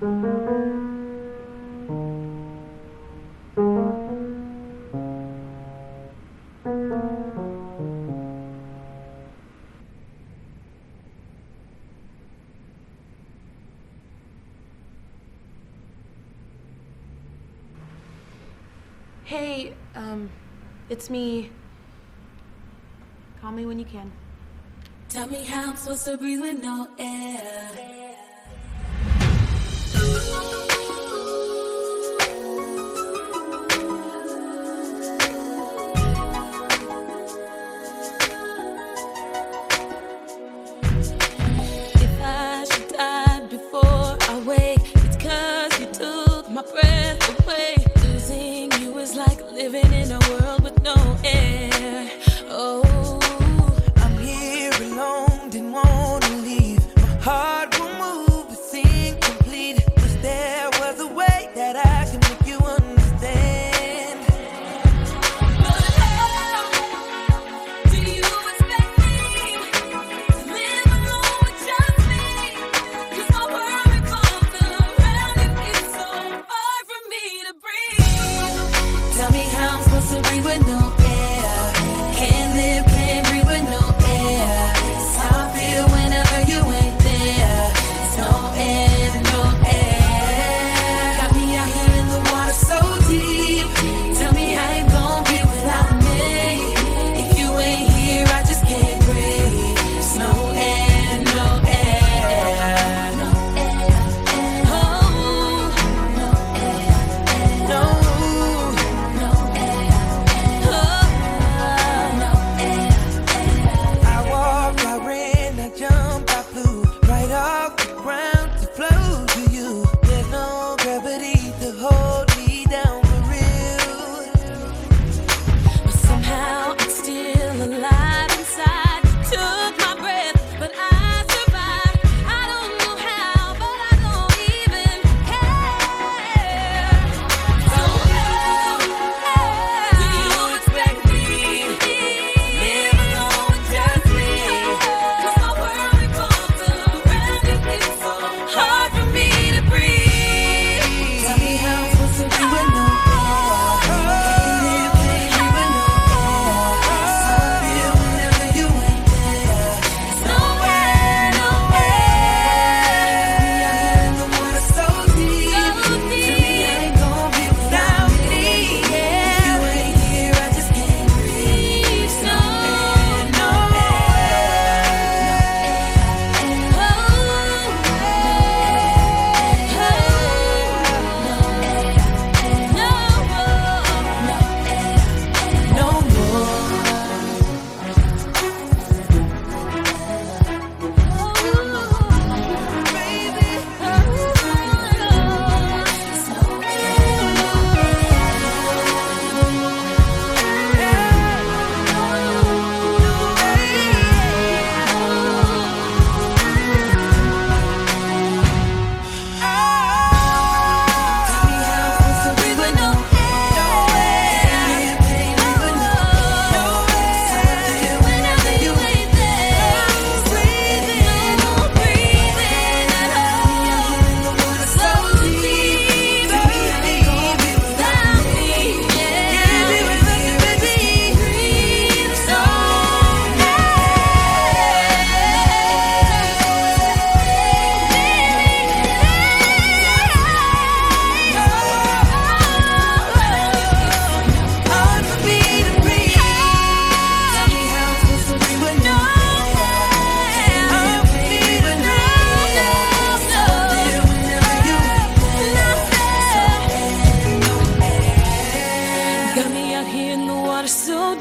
Hey, um, it's me. Call me when you can. Tell me how I'm supposed to breathe with no air.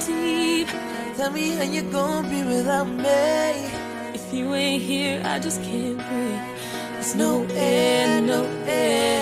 deep. Tell me how you gonna be without me. If you ain't here, I just can't breathe. There's no, no air, no air.